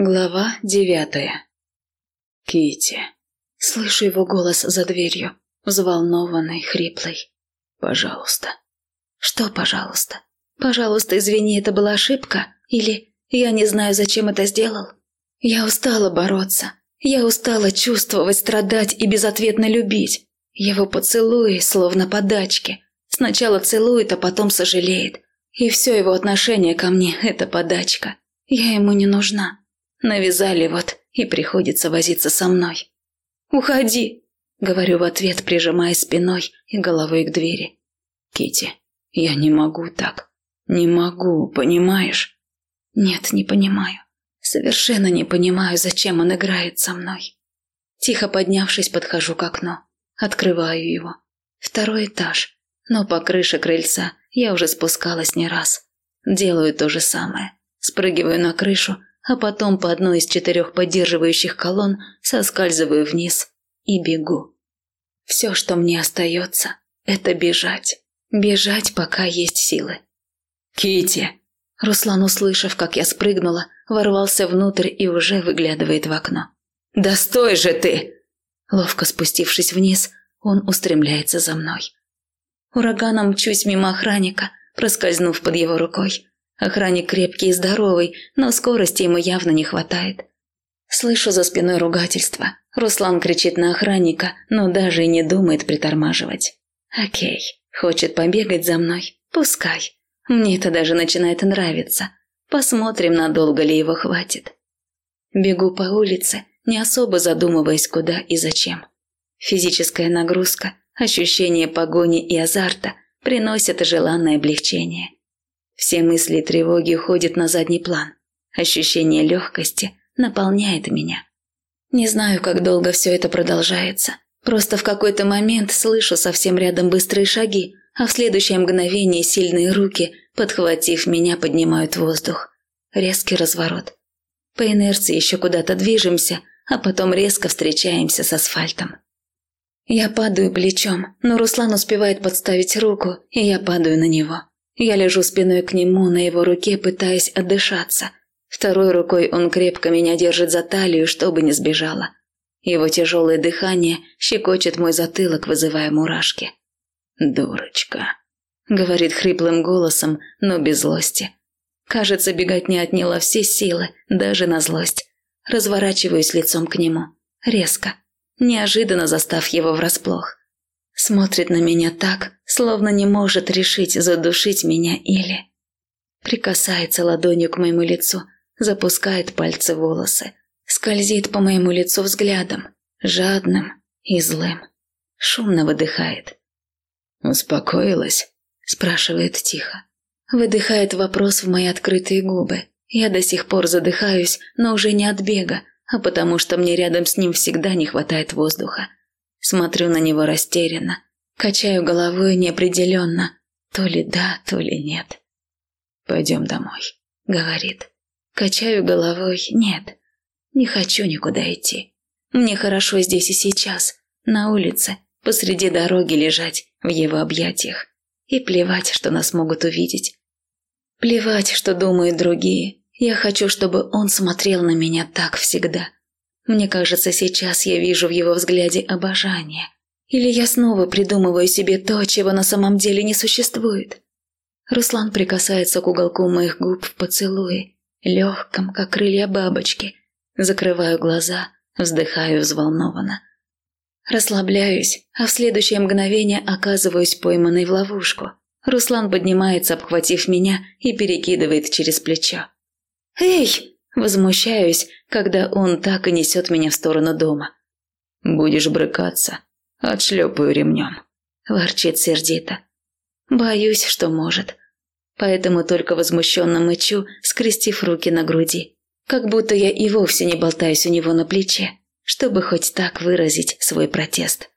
Глава девятая. Кити. Слышу его голос за дверью, взволнованный, хриплый. Пожалуйста. Что, пожалуйста? Пожалуйста, извини, это была ошибка? Или я не знаю, зачем это сделал? Я устала бороться. Я устала чувствовать, страдать и безответно любить. Его поцелуи, словно подачки. Сначала целует, а потом сожалеет. И все его отношение ко мне – это подачка. Я ему не нужна. Навязали вот, и приходится возиться со мной. «Уходи!» – говорю в ответ, прижимая спиной и головой к двери. Кити, я не могу так. Не могу, понимаешь? Нет, не понимаю. Совершенно не понимаю, зачем он играет со мной. Тихо поднявшись, подхожу к окну. Открываю его. Второй этаж. Но по крыше крыльца я уже спускалась не раз. Делаю то же самое. Спрыгиваю на крышу а потом по одной из четырех поддерживающих колонн соскальзываю вниз и бегу. Все, что мне остается, это бежать. Бежать, пока есть силы. Кити! Руслан, услышав, как я спрыгнула, ворвался внутрь и уже выглядывает в окно. «Да стой же ты!» Ловко спустившись вниз, он устремляется за мной. Ураганом мчусь мимо охранника, проскользнув под его рукой. Охранник крепкий и здоровый, но скорости ему явно не хватает. Слышу за спиной ругательство. Руслан кричит на охранника, но даже и не думает притормаживать. Окей, хочет побегать за мной, пускай. Мне это даже начинает нравиться. Посмотрим, надолго ли его хватит. Бегу по улице, не особо задумываясь, куда и зачем. Физическая нагрузка, ощущение погони и азарта приносят желанное облегчение. Все мысли и тревоги уходят на задний план. Ощущение легкости наполняет меня. Не знаю, как долго все это продолжается. Просто в какой-то момент слышу совсем рядом быстрые шаги, а в следующее мгновение сильные руки, подхватив меня, поднимают воздух. Резкий разворот. По инерции еще куда-то движемся, а потом резко встречаемся с асфальтом. Я падаю плечом, но Руслан успевает подставить руку, и я падаю на него. Я лежу спиной к нему, на его руке, пытаясь отдышаться. Второй рукой он крепко меня держит за талию, чтобы не сбежала. Его тяжелое дыхание щекочет мой затылок, вызывая мурашки. «Дурочка», — говорит хриплым голосом, но без злости. Кажется, бегать не отняла все силы, даже на злость. Разворачиваюсь лицом к нему. Резко. Неожиданно застав его врасплох. Смотрит на меня так, словно не может решить, задушить меня или... Прикасается ладонью к моему лицу, запускает пальцы волосы, скользит по моему лицу взглядом, жадным и злым. Шумно выдыхает. «Успокоилась?» – спрашивает тихо. Выдыхает вопрос в мои открытые губы. Я до сих пор задыхаюсь, но уже не от бега, а потому что мне рядом с ним всегда не хватает воздуха. Смотрю на него растерянно, качаю головой неопределенно, то ли да, то ли нет. «Пойдем домой», — говорит. Качаю головой «нет». Не хочу никуда идти. Мне хорошо здесь и сейчас, на улице, посреди дороги лежать в его объятиях. И плевать, что нас могут увидеть. Плевать, что думают другие. Я хочу, чтобы он смотрел на меня так всегда. Мне кажется, сейчас я вижу в его взгляде обожание. Или я снова придумываю себе то, чего на самом деле не существует. Руслан прикасается к уголку моих губ в поцелуе, легком, как крылья бабочки. Закрываю глаза, вздыхаю взволнованно. Расслабляюсь, а в следующее мгновение оказываюсь пойманной в ловушку. Руслан поднимается, обхватив меня, и перекидывает через плечо. «Эй!» Возмущаюсь, когда он так и несет меня в сторону дома. «Будешь брыкаться, отшлепаю ремнем», – ворчит сердито. Боюсь, что может. Поэтому только возмущенно мычу, скрестив руки на груди. Как будто я и вовсе не болтаюсь у него на плече, чтобы хоть так выразить свой протест.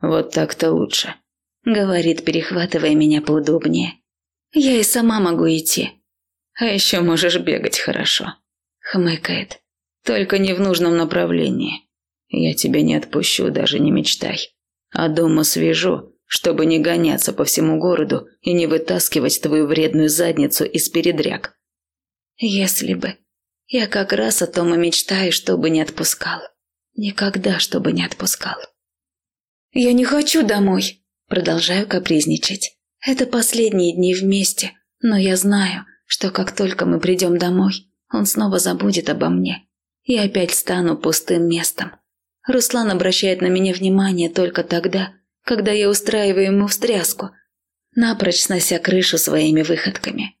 «Вот так-то лучше», – говорит, перехватывая меня поудобнее. «Я и сама могу идти. А еще можешь бегать хорошо», Хмыкает. Только не в нужном направлении. Я тебя не отпущу, даже не мечтай. А дома свяжу, чтобы не гоняться по всему городу и не вытаскивать твою вредную задницу из передряг. Если бы... Я как раз о том и мечтаю, чтобы не отпускал. Никогда, чтобы не отпускал. «Я не хочу домой!» Продолжаю капризничать. Это последние дни вместе, но я знаю, что как только мы придем домой, он снова забудет обо мне. И опять стану пустым местом. Руслан обращает на меня внимание только тогда, когда я устраиваю ему встряску, напрочь снося крышу своими выходками.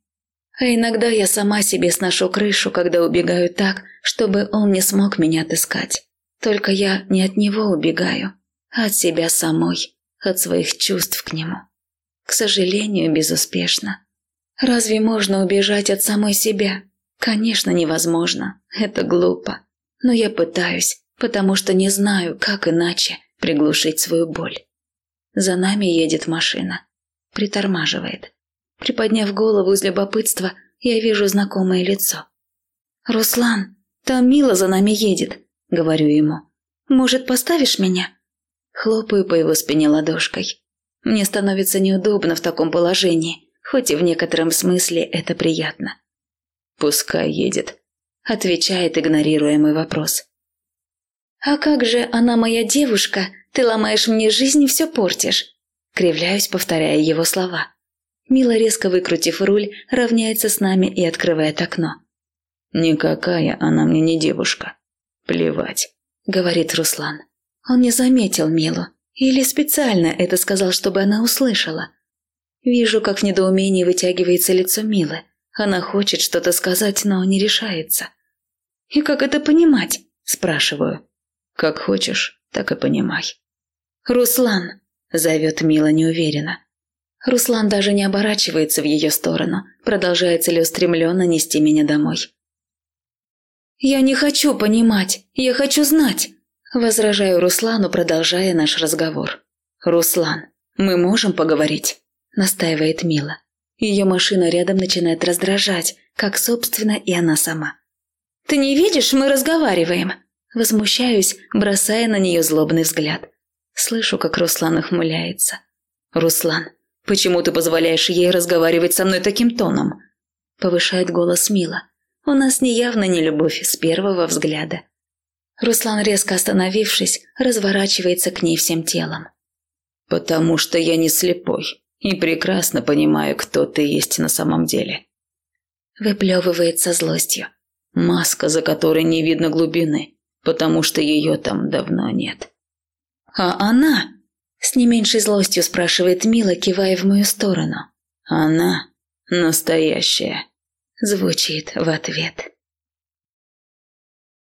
А иногда я сама себе сношу крышу, когда убегаю так, чтобы он не смог меня отыскать. Только я не от него убегаю, а от себя самой, от своих чувств к нему. К сожалению, безуспешно. Разве можно убежать от самой себя? Конечно, невозможно. Это глупо. Но я пытаюсь, потому что не знаю, как иначе приглушить свою боль. За нами едет машина. Притормаживает. Приподняв голову из любопытства, я вижу знакомое лицо. «Руслан, там Мила за нами едет», — говорю ему. «Может, поставишь меня?» Хлопаю по его спине ладошкой. Мне становится неудобно в таком положении, хоть и в некотором смысле это приятно. «Пускай едет», — отвечает, игнорируя мой вопрос. «А как же она моя девушка? Ты ломаешь мне жизнь и все портишь!» Кривляюсь, повторяя его слова. Мила, резко выкрутив руль, равняется с нами и открывает окно. «Никакая она мне не девушка. Плевать», — говорит Руслан. Он не заметил Милу. Или специально это сказал, чтобы она услышала. Вижу, как в недоумении вытягивается лицо Милы. Она хочет что-то сказать, но не решается. «И как это понимать?» – спрашиваю. «Как хочешь, так и понимай». «Руслан!» – зовет Мила неуверенно. Руслан даже не оборачивается в ее сторону, продолжая целеустремленно нести меня домой. «Я не хочу понимать, я хочу знать!» Возражаю Руслану, продолжая наш разговор. «Руслан, мы можем поговорить?» Настаивает Мила. Ее машина рядом начинает раздражать, как, собственно, и она сама. «Ты не видишь, мы разговариваем!» Возмущаюсь, бросая на нее злобный взгляд. Слышу, как Руслан ухмыляется. «Руслан, Почему ты позволяешь ей разговаривать со мной таким тоном?» Повышает голос Мила. «У нас неявно не любовь с первого взгляда». Руслан, резко остановившись, разворачивается к ней всем телом. «Потому что я не слепой и прекрасно понимаю, кто ты есть на самом деле». Выплевывает со злостью. Маска, за которой не видно глубины, потому что ее там давно нет. «А она?» С не меньшей злостью спрашивает Мила, кивая в мою сторону. «Она настоящая», – звучит в ответ.